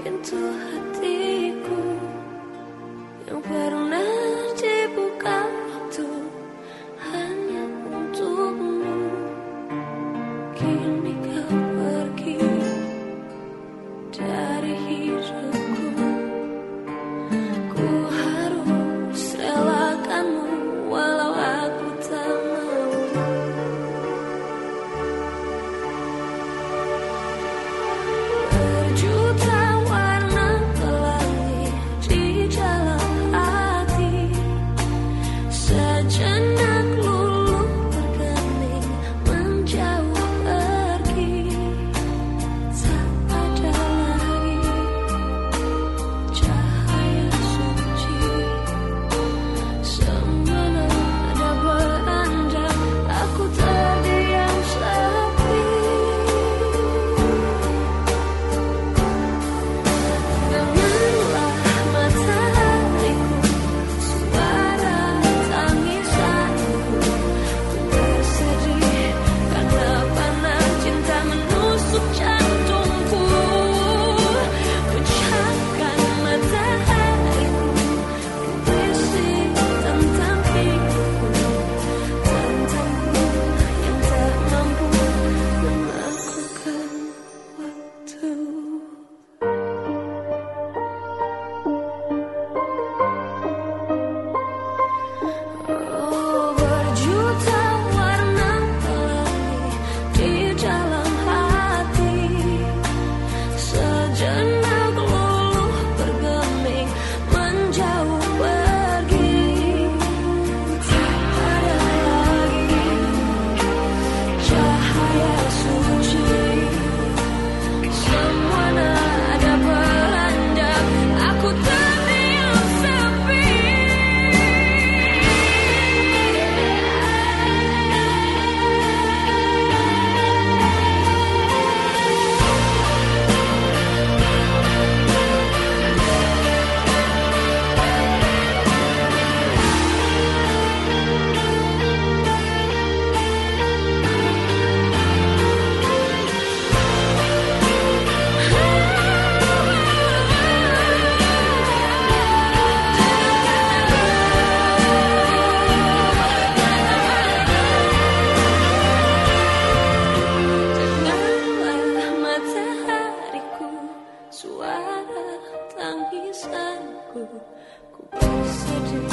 pintu hatiku yang pernah com o de